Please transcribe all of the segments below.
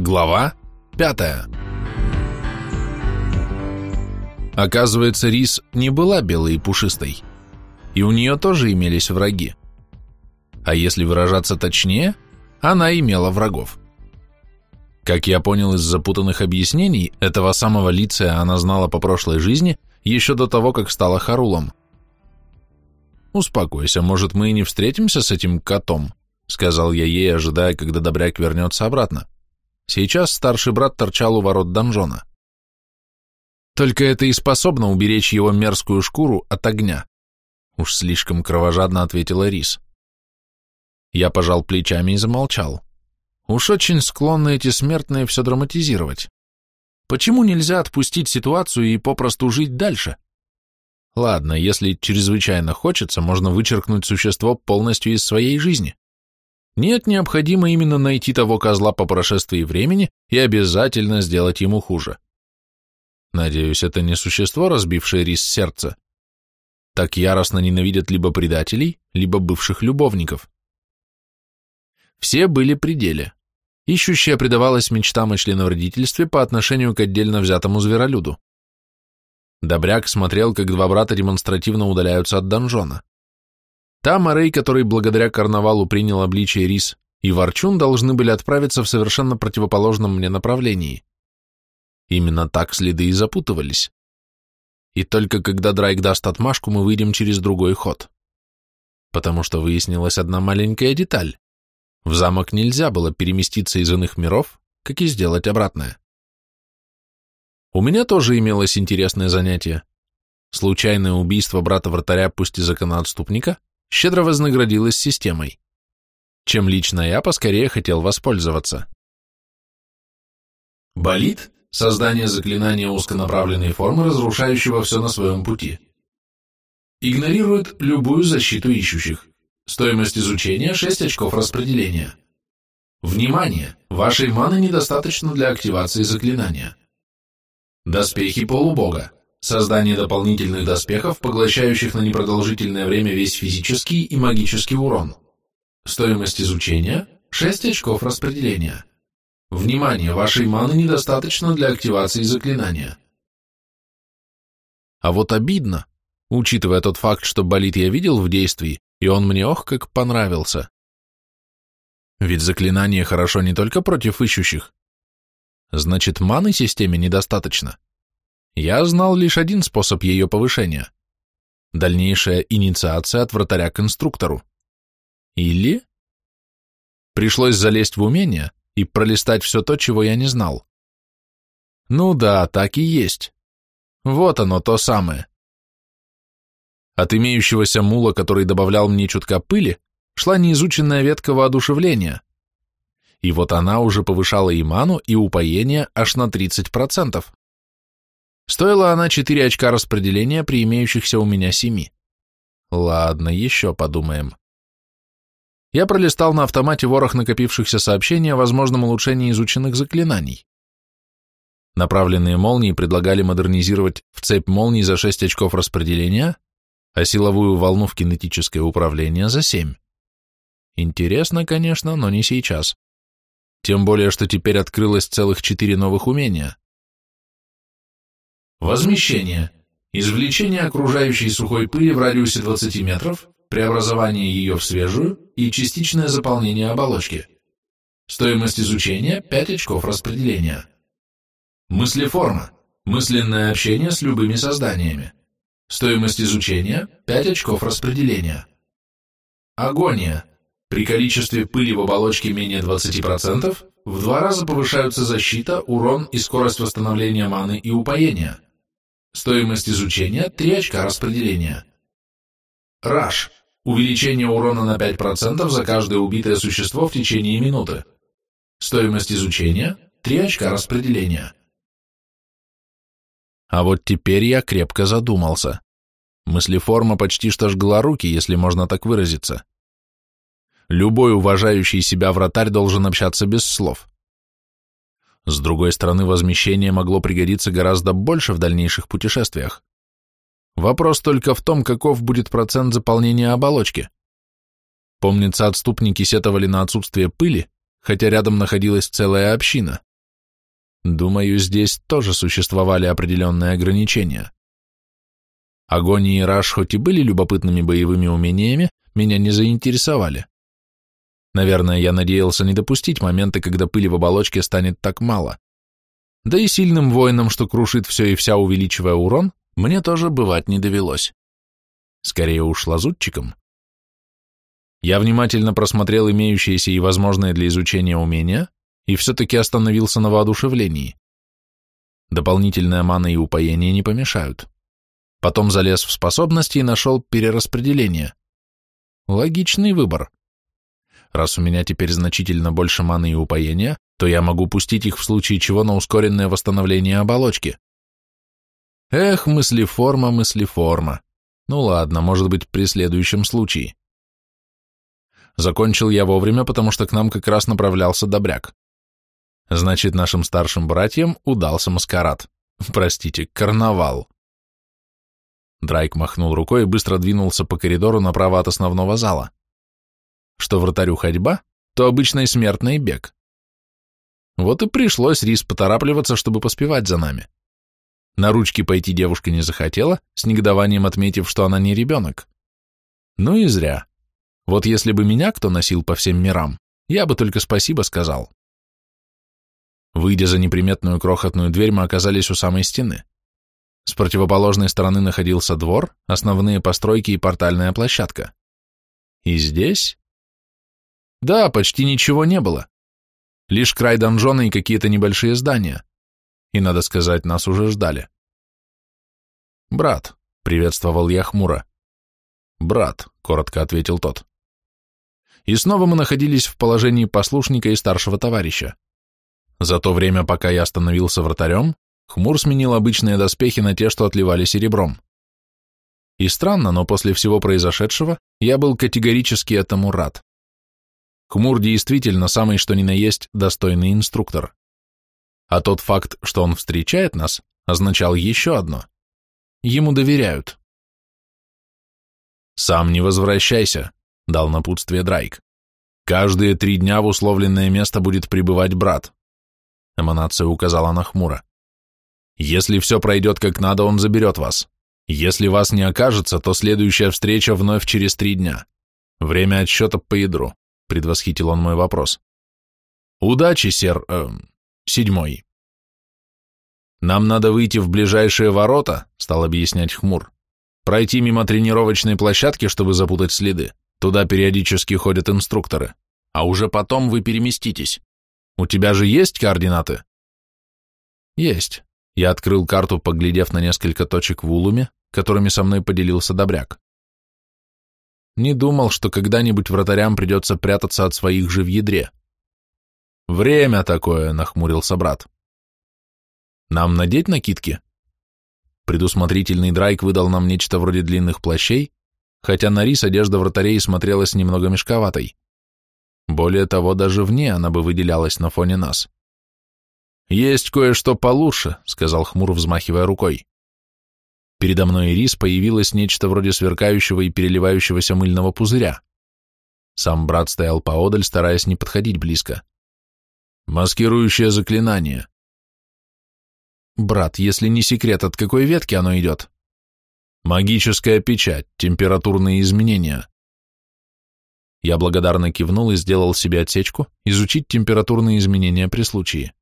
Глава пятая. Оказывается, Рис не была белой и пушистой, и у нее тоже имелись враги. А если выражаться точнее, она имела врагов. Как я понял из запутанных объяснений, этого самого Лиция она знала по прошлой жизни еще до того, как стала Харулом. «Успокойся, может, мы и не встретимся с этим котом», — сказал я ей, ожидая, когда Добряк вернется обратно. Сейчас старший брат торчал у ворот донжона. Только это и способно уберечь его мерзкую шкуру от огня. Уж слишком кровожадно ответила Рис. Я пожал плечами и замолчал. Уж очень склонны эти смертные все драматизировать. Почему нельзя отпустить ситуацию и попросту жить дальше? Ладно, если чрезвычайно хочется, можно вычеркнуть существо полностью из своей жизни. Нет, необходимо именно найти того козла по прошествии времени и обязательно сделать ему хуже. Надеюсь, это не существо, разбившее рис сердца. Так яростно ненавидят либо предателей, либо бывших любовников. Все были при деле. Ищущая предавалась мечтам о членовредительстве по отношению к отдельно взятому зверолюду. Добряк смотрел, как два брата демонстративно удаляются от донжона. Там Арей, который благодаря карнавалу принял обличие рис, и Ворчун должны были отправиться в совершенно противоположном мне направлении. Именно так следы и запутывались. И только когда Драйк даст отмашку, мы выйдем через другой ход. Потому что выяснилась одна маленькая деталь. В замок нельзя было переместиться из иных миров, как и сделать обратное. У меня тоже имелось интересное занятие. Случайное убийство брата-вратаря, пусть и законоотступника, щедро вознаградилось системой, чем лично я поскорее хотел воспользоваться. Болит Создание заклинания узконаправленной формы, разрушающего все на своем пути. Игнорирует любую защиту ищущих. Стоимость изучения 6 очков распределения. Внимание! Вашей маны недостаточно для активации заклинания. Доспехи полубога. Создание дополнительных доспехов, поглощающих на непродолжительное время весь физический и магический урон. Стоимость изучения 6 очков распределения. Внимание, вашей маны недостаточно для активации заклинания. А вот обидно, учитывая тот факт, что болит я видел в действии, и он мне ох как понравился. Ведь заклинание хорошо не только против ищущих. Значит, маны системе недостаточно. Я знал лишь один способ ее повышения. Дальнейшая инициация от вратаря к инструктору. Или... Пришлось залезть в умение, и пролистать все то, чего я не знал. Ну да, так и есть. Вот оно, то самое. От имеющегося мула, который добавлял мне чутка пыли, шла неизученная ветка воодушевления. И вот она уже повышала и ману, и упоение аж на 30%. Стоила она 4 очка распределения при имеющихся у меня 7. Ладно, еще подумаем я пролистал на автомате ворох накопившихся сообщений о возможном улучшении изученных заклинаний. Направленные молнии предлагали модернизировать в цепь молний за 6 очков распределения, а силовую волну в кинетическое управление за 7. Интересно, конечно, но не сейчас. Тем более, что теперь открылось целых 4 новых умения. Возмещение. Извлечение окружающей сухой пыли в радиусе 20 метров преобразование ее в свежую и частичное заполнение оболочки. Стоимость изучения – 5 очков распределения. Мыслеформа – мысленное общение с любыми созданиями. Стоимость изучения – 5 очков распределения. Агония – при количестве пыли в оболочке менее 20% в два раза повышаются защита, урон и скорость восстановления маны и упоения. Стоимость изучения – 3 очка распределения. Раш Увеличение урона на 5% за каждое убитое существо в течение минуты. Стоимость изучения – 3 очка распределения. А вот теперь я крепко задумался. Мыслеформа почти что жгла руки, если можно так выразиться. Любой уважающий себя вратарь должен общаться без слов. С другой стороны, возмещение могло пригодиться гораздо больше в дальнейших путешествиях. Вопрос только в том, каков будет процент заполнения оболочки. Помнится, отступники сетовали на отсутствие пыли, хотя рядом находилась целая община, Думаю, здесь тоже существовали определенные ограничения. Огонь и Раш хоть и были любопытными боевыми умениями, меня не заинтересовали. Наверное, я надеялся не допустить момента, когда пыли в оболочке станет так мало. Да и сильным воином, что крушит все и вся, увеличивая урон, мне тоже бывать не довелось. Скорее уж лазутчиком. Я внимательно просмотрел имеющиеся и возможные для изучения умения и все-таки остановился на воодушевлении. Дополнительная мана и упоение не помешают. Потом залез в способности и нашел перераспределение. Логичный выбор. Раз у меня теперь значительно больше маны и упоения, то я могу пустить их в случае чего на ускоренное восстановление оболочки. Эх, мыслеформа, мыслеформа. Ну ладно, может быть, при следующем случае. Закончил я вовремя, потому что к нам как раз направлялся добряк. Значит, нашим старшим братьям удался маскарад. Простите, карнавал. Драйк махнул рукой и быстро двинулся по коридору направо от основного зала. Что вратарю ходьба, то обычный смертный бег. Вот и пришлось Рис поторапливаться, чтобы поспевать за нами. На ручки пойти девушка не захотела, с негодованием отметив, что она не ребенок. Ну и зря. Вот если бы меня кто носил по всем мирам, я бы только спасибо сказал. Выйдя за неприметную крохотную дверь, мы оказались у самой стены. С противоположной стороны находился двор, основные постройки и портальная площадка. И здесь? Да, почти ничего не было. Лишь край донжона и какие-то небольшие здания. И, надо сказать, нас уже ждали. «Брат», — приветствовал я хмуро. «Брат», — коротко ответил тот. И снова мы находились в положении послушника и старшего товарища. За то время, пока я становился вратарем, Хмур сменил обычные доспехи на те, что отливали серебром. И странно, но после всего произошедшего я был категорически этому рад. Хмур действительно самый что ни на есть достойный инструктор. А тот факт, что он встречает нас, означал еще одно. Ему доверяют. «Сам не возвращайся», — дал напутствие Драйк. «Каждые три дня в условленное место будет прибывать брат». Эманация указала на хмуро. Если все пройдет как надо, он заберет вас. Если вас не окажется, то следующая встреча вновь через три дня. Время отсчета по ядру, предвосхитил он мой вопрос. Удачи, сер... Э, седьмой. Нам надо выйти в ближайшие ворота, стал объяснять Хмур. Пройти мимо тренировочной площадки, чтобы запутать следы. Туда периодически ходят инструкторы. А уже потом вы переместитесь. У тебя же есть координаты? Есть. Я открыл карту, поглядев на несколько точек в улуме, которыми со мной поделился Добряк. Не думал, что когда-нибудь вратарям придется прятаться от своих же в ядре. Время такое, нахмурился брат. Нам надеть накидки? Предусмотрительный Драйк выдал нам нечто вроде длинных плащей, хотя на рис одежда вратарей смотрелась немного мешковатой. Более того, даже вне она бы выделялась на фоне нас. «Есть кое-что получше», — сказал Хмур, взмахивая рукой. Передо мной Ирис появилось нечто вроде сверкающего и переливающегося мыльного пузыря. Сам брат стоял поодаль, стараясь не подходить близко. «Маскирующее заклинание». «Брат, если не секрет, от какой ветки оно идет?» «Магическая печать, температурные изменения». Я благодарно кивнул и сделал себе отсечку, изучить температурные изменения при случае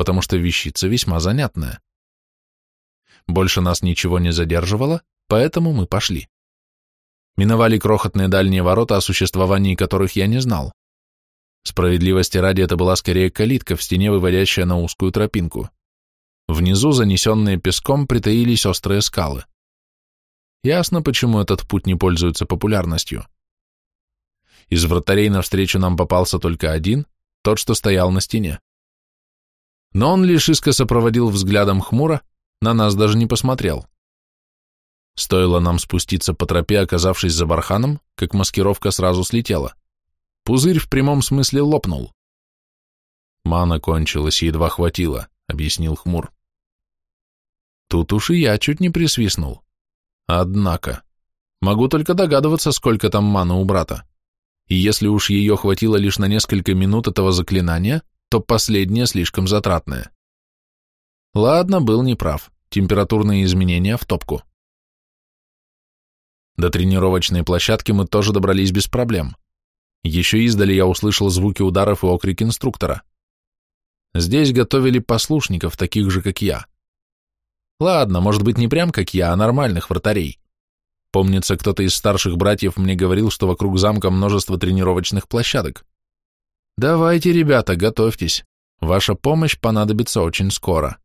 потому что вещица весьма занятная. Больше нас ничего не задерживало, поэтому мы пошли. Миновали крохотные дальние ворота, о существовании которых я не знал. Справедливости ради, это была скорее калитка в стене, выводящая на узкую тропинку. Внизу, занесенные песком, притаились острые скалы. Ясно, почему этот путь не пользуется популярностью. Из вратарей навстречу нам попался только один, тот, что стоял на стене но он лишь искоса проводил взглядом хмуро, на нас даже не посмотрел. Стоило нам спуститься по тропе, оказавшись за барханом, как маскировка сразу слетела. Пузырь в прямом смысле лопнул. «Мана кончилась, едва хватило», — объяснил хмур. Тут уж и я чуть не присвистнул. Однако, могу только догадываться, сколько там маны у брата. И если уж ее хватило лишь на несколько минут этого заклинания, то последнее слишком затратное. Ладно, был неправ. Температурные изменения в топку. До тренировочной площадки мы тоже добрались без проблем. Еще издали я услышал звуки ударов и окрик инструктора. Здесь готовили послушников, таких же, как я. Ладно, может быть, не прям как я, а нормальных вратарей. Помнится, кто-то из старших братьев мне говорил, что вокруг замка множество тренировочных площадок. Давайте, ребята, готовьтесь. Ваша помощь понадобится очень скоро.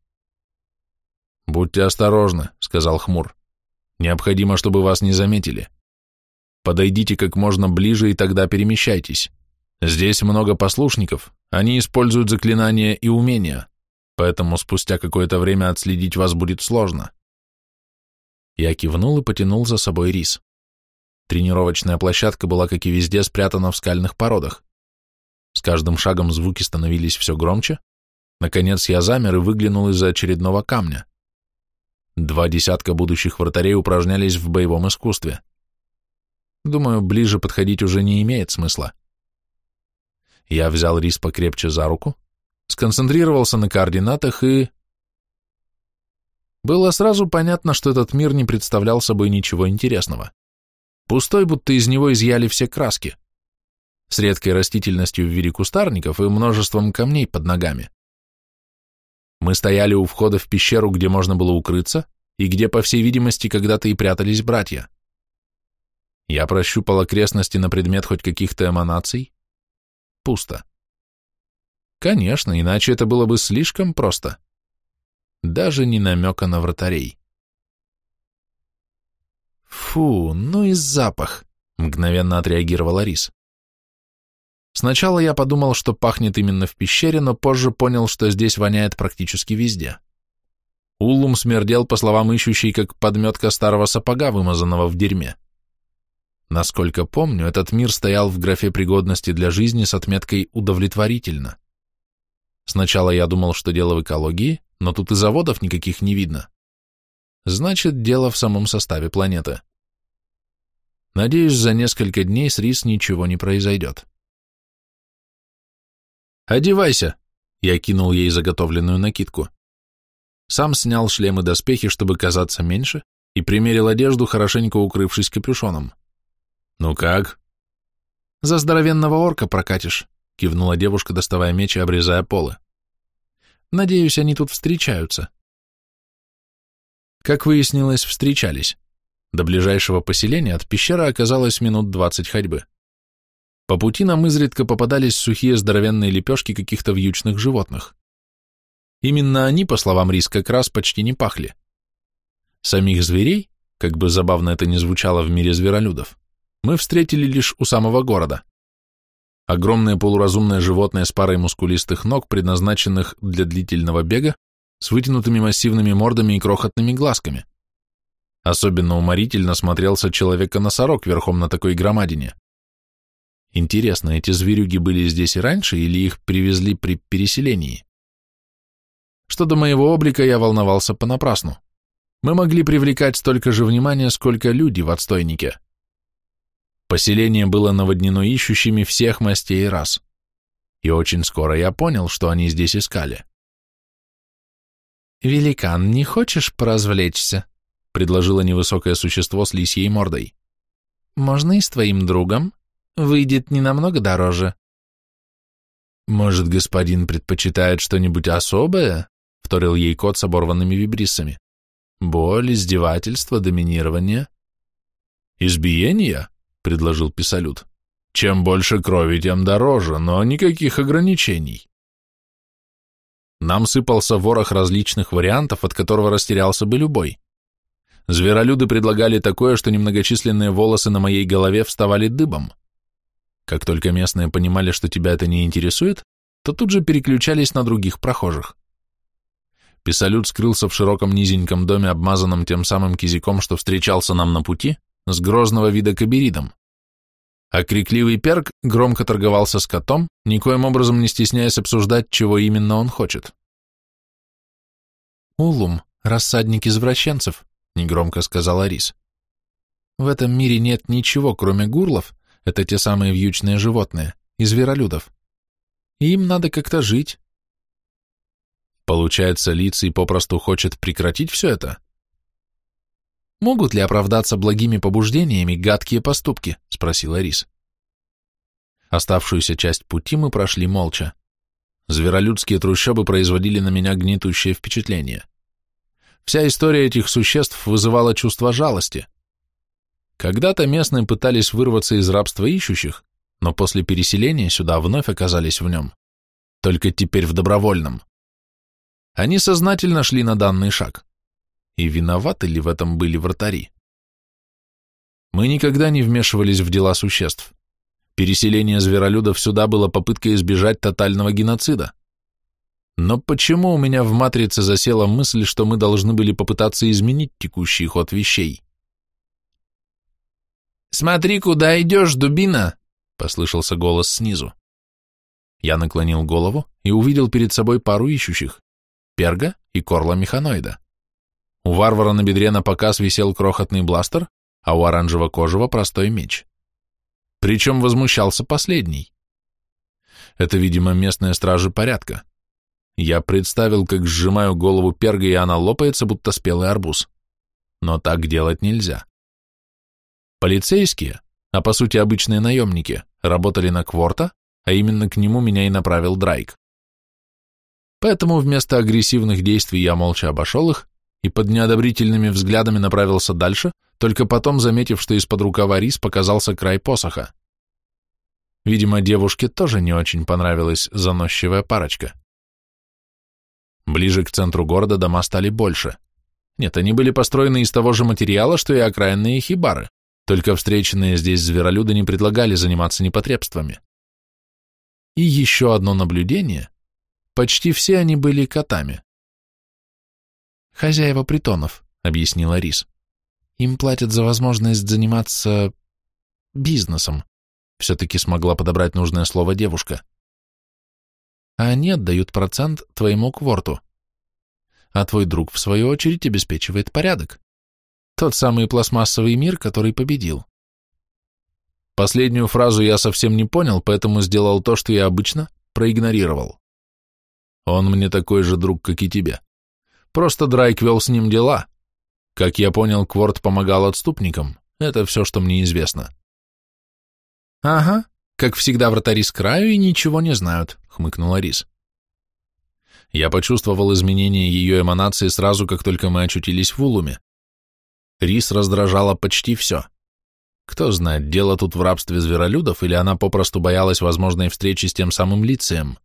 Будьте осторожны, сказал Хмур. Необходимо, чтобы вас не заметили. Подойдите как можно ближе и тогда перемещайтесь. Здесь много послушников, они используют заклинания и умения, поэтому спустя какое-то время отследить вас будет сложно. Я кивнул и потянул за собой рис. Тренировочная площадка была, как и везде, спрятана в скальных породах. С каждым шагом звуки становились все громче. Наконец я замер и выглянул из-за очередного камня. Два десятка будущих вратарей упражнялись в боевом искусстве. Думаю, ближе подходить уже не имеет смысла. Я взял рис покрепче за руку, сконцентрировался на координатах и... Было сразу понятно, что этот мир не представлял собой ничего интересного. Пустой, будто из него изъяли все краски. С редкой растительностью в виде кустарников и множеством камней под ногами. Мы стояли у входа в пещеру, где можно было укрыться, и где, по всей видимости, когда-то и прятались братья. Я прощупал окрестности на предмет хоть каких-то эманаций. Пусто. Конечно, иначе это было бы слишком просто. Даже не намека на вратарей. Фу, ну и запах, мгновенно отреагировала Рис. Сначала я подумал, что пахнет именно в пещере, но позже понял, что здесь воняет практически везде. Уллум смердел, по словам ищущей, как подметка старого сапога, вымазанного в дерьме. Насколько помню, этот мир стоял в графе пригодности для жизни с отметкой «удовлетворительно». Сначала я думал, что дело в экологии, но тут и заводов никаких не видно. Значит, дело в самом составе планеты. Надеюсь, за несколько дней с Рис ничего не произойдет. «Одевайся!» — я кинул ей заготовленную накидку. Сам снял шлем и доспехи, чтобы казаться меньше, и примерил одежду, хорошенько укрывшись капюшоном. «Ну как?» «За здоровенного орка прокатишь», — кивнула девушка, доставая меч и обрезая полы. «Надеюсь, они тут встречаются». Как выяснилось, встречались. До ближайшего поселения от пещеры оказалось минут двадцать ходьбы. По пути нам изредка попадались сухие здоровенные лепешки каких-то вьючных животных. Именно они, по словам Рис, как раз почти не пахли. Самих зверей, как бы забавно это ни звучало в мире зверолюдов, мы встретили лишь у самого города. Огромное полуразумное животное с парой мускулистых ног, предназначенных для длительного бега, с вытянутыми массивными мордами и крохотными глазками. Особенно уморительно смотрелся человека-носорог верхом на такой громадине. Интересно, эти зверюги были здесь и раньше, или их привезли при переселении? Что до моего облика, я волновался понапрасну. Мы могли привлекать столько же внимания, сколько люди в отстойнике. Поселение было наводнено ищущими всех мастей и рас. И очень скоро я понял, что они здесь искали. «Великан, не хочешь поразвлечься?» — предложило невысокое существо с лисьей мордой. «Можно и с твоим другом?» Выйдет не намного дороже. Может, господин предпочитает что-нибудь особое? Вторил ей кот с оборванными вибрисами. Боль, издевательство, доминирование. Избиение? Предложил Писалют. Чем больше крови, тем дороже, но никаких ограничений. Нам сыпался ворох различных вариантов, от которого растерялся бы любой. Зверолюды предлагали такое, что немногочисленные волосы на моей голове вставали дыбом. Как только местные понимали, что тебя это не интересует, то тут же переключались на других прохожих. Писалют скрылся в широком низеньком доме, обмазанном тем самым кизиком, что встречался нам на пути, с грозного вида каберидом. А крикливый перк громко торговался с котом, никоим образом не стесняясь обсуждать, чего именно он хочет. «Улум, рассадник извращенцев», — негромко сказал Арис. «В этом мире нет ничего, кроме гурлов, это те самые вьючные животные, и зверолюдов. И им надо как-то жить. Получается, Лицей попросту хочет прекратить все это? Могут ли оправдаться благими побуждениями гадкие поступки? Спросила Рис. Оставшуюся часть пути мы прошли молча. Зверолюдские трущобы производили на меня гнетущее впечатление. Вся история этих существ вызывала чувство жалости. Когда-то местные пытались вырваться из рабства ищущих, но после переселения сюда вновь оказались в нем, только теперь в добровольном. Они сознательно шли на данный шаг. И виноваты ли в этом были вратари? Мы никогда не вмешивались в дела существ. Переселение зверолюдов сюда было попыткой избежать тотального геноцида. Но почему у меня в матрице засела мысль, что мы должны были попытаться изменить текущий ход вещей? «Смотри, куда идешь, дубина!» — послышался голос снизу. Я наклонил голову и увидел перед собой пару ищущих — перга и корла механоида. У варвара на бедре на показ висел крохотный бластер, а у оранжево-кожего простой меч. Причем возмущался последний. Это, видимо, местные стражи порядка. Я представил, как сжимаю голову перга, и она лопается, будто спелый арбуз. Но так делать нельзя. Полицейские, а по сути обычные наемники, работали на Кворта, а именно к нему меня и направил Драйк. Поэтому вместо агрессивных действий я молча обошел их и под неодобрительными взглядами направился дальше, только потом заметив, что из-под рукава рис показался край посоха. Видимо, девушке тоже не очень понравилась заносчивая парочка. Ближе к центру города дома стали больше. Нет, они были построены из того же материала, что и окраинные хибары, только встреченные здесь зверолюды не предлагали заниматься непотребствами. И еще одно наблюдение. Почти все они были котами. «Хозяева притонов», — объяснила Рис. «Им платят за возможность заниматься... бизнесом», — все-таки смогла подобрать нужное слово девушка. «А они отдают процент твоему кворту. А твой друг, в свою очередь, обеспечивает порядок. Тот самый пластмассовый мир, который победил. Последнюю фразу я совсем не понял, поэтому сделал то, что я обычно проигнорировал. Он мне такой же друг, как и тебе. Просто Драйк вел с ним дела. Как я понял, Кворт помогал отступникам. Это все, что мне известно. Ага, как всегда вратари с краю и ничего не знают, хмыкнула Рис. Я почувствовал изменение ее эманации сразу, как только мы очутились в Улуме. Рис раздражала почти все. Кто знает, дело тут в рабстве зверолюдов, или она попросту боялась возможной встречи с тем самым лицеем.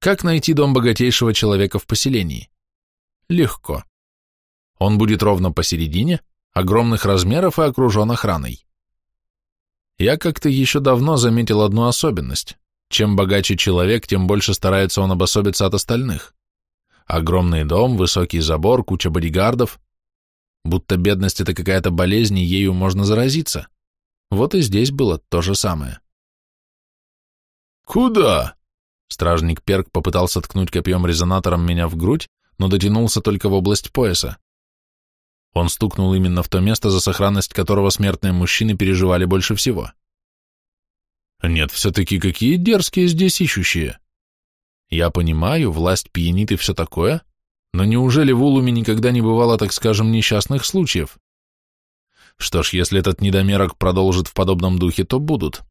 Как найти дом богатейшего человека в поселении? Легко. Он будет ровно посередине, огромных размеров и окружен охраной. Я как-то еще давно заметил одну особенность. Чем богаче человек, тем больше старается он обособиться от остальных. Огромный дом, высокий забор, куча бодигардов будто бедность — это какая-то болезнь, и ею можно заразиться. Вот и здесь было то же самое. «Куда?» Стражник Перк попытался ткнуть копьем-резонатором меня в грудь, но дотянулся только в область пояса. Он стукнул именно в то место, за сохранность которого смертные мужчины переживали больше всего. Нет, все-таки какие дерзкие здесь ищущие. Я понимаю, власть пьянит и все такое, но неужели в Улуме никогда не бывало, так скажем, несчастных случаев? Что ж, если этот недомерок продолжит в подобном духе, то будут.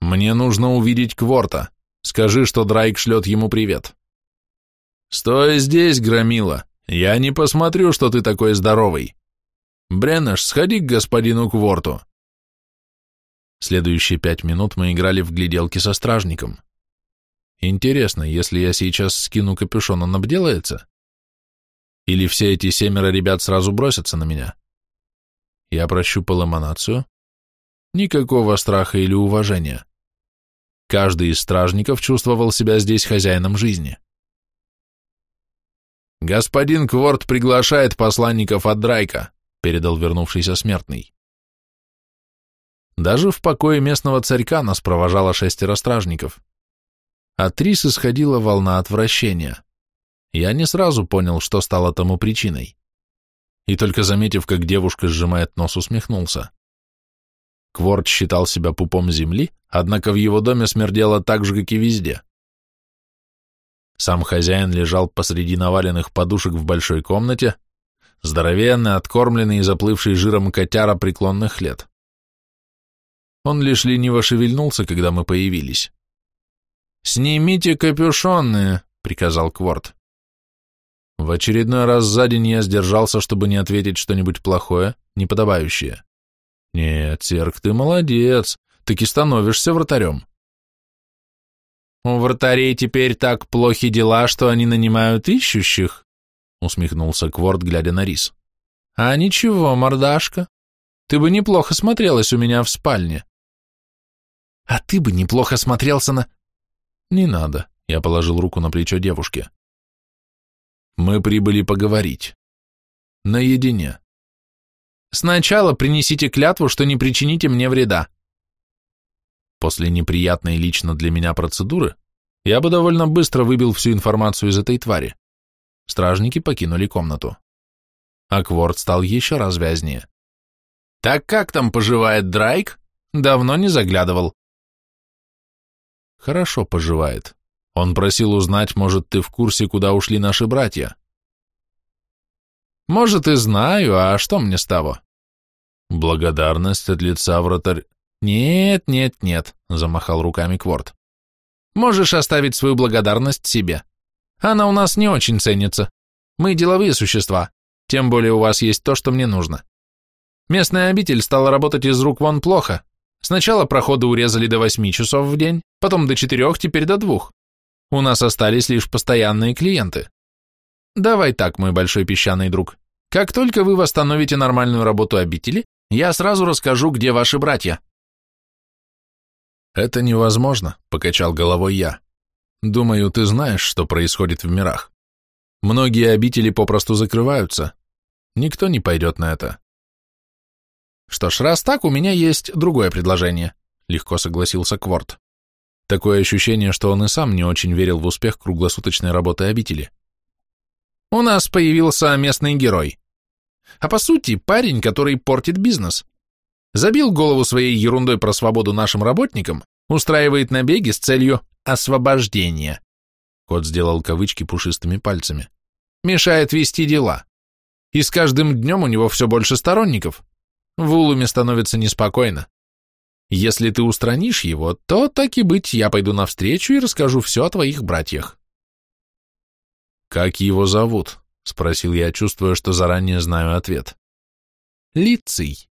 Мне нужно увидеть Кворта. Скажи, что Драйк шлет ему привет. Стой здесь, громила. Я не посмотрю, что ты такой здоровый. Бреннеш, сходи к господину Кворту. Следующие пять минут мы играли в гляделки со стражником. Интересно, если я сейчас скину капюшон, он обделается? Или все эти семеро ребят сразу бросятся на меня? Я прощупал эманацию. Никакого страха или уважения. Каждый из стражников чувствовал себя здесь хозяином жизни. «Господин Кворт приглашает посланников от Драйка», — передал вернувшийся смертный. Даже в покое местного царька нас провожало шестеро стражников. От Трис исходила волна отвращения. Я не сразу понял, что стало тому причиной. И только заметив, как девушка сжимает нос, усмехнулся. Кворт считал себя пупом земли, однако в его доме смердело так же, как и везде. Сам хозяин лежал посреди наваленных подушек в большой комнате, здоровенный, откормленный и заплывший жиром котяра преклонных лет. Он лишь лениво шевельнулся, когда мы появились. «Снимите капюшоны!» — приказал Кворт. В очередной раз за день я сдержался, чтобы не ответить что-нибудь плохое, неподобающее. «Нет, Серк, ты молодец, таки становишься вратарем». «У вратарей теперь так плохи дела, что они нанимают ищущих?» — усмехнулся Кворт, глядя на рис. «А ничего, мордашка, ты бы неплохо смотрелась у меня в спальне». «А ты бы неплохо смотрелся на...» «Не надо», — я положил руку на плечо девушки. «Мы прибыли поговорить. Наедине. Сначала принесите клятву, что не причините мне вреда». После неприятной лично для меня процедуры я бы довольно быстро выбил всю информацию из этой твари. Стражники покинули комнату. Акворд стал еще развязнее. «Так как там поживает Драйк? Давно не заглядывал». «Хорошо поживает. Он просил узнать, может, ты в курсе, куда ушли наши братья?» «Может, и знаю, а что мне с того?» «Благодарность от лица вратарь...» «Нет, нет, нет», — замахал руками Кворд. «Можешь оставить свою благодарность себе. Она у нас не очень ценится. Мы деловые существа, тем более у вас есть то, что мне нужно. Местная обитель стала работать из рук вон плохо. Сначала проходы урезали до восьми часов в день, потом до четырех, теперь до двух. У нас остались лишь постоянные клиенты. Давай так, мой большой песчаный друг. Как только вы восстановите нормальную работу обители, я сразу расскажу, где ваши братья. Это невозможно, покачал головой я. Думаю, ты знаешь, что происходит в мирах. Многие обители попросту закрываются. Никто не пойдет на это. Что ж, раз так, у меня есть другое предложение, легко согласился Кворт. Такое ощущение, что он и сам не очень верил в успех круглосуточной работы обители. У нас появился местный герой. А по сути, парень, который портит бизнес. Забил голову своей ерундой про свободу нашим работникам, устраивает набеги с целью освобождения. Кот сделал кавычки пушистыми пальцами. Мешает вести дела. И с каждым днем у него все больше сторонников. В Улуме становится неспокойно. Если ты устранишь его, то, так и быть, я пойду навстречу и расскажу все о твоих братьях. «Как его зовут?» — спросил я, чувствуя, что заранее знаю ответ. «Лиций»,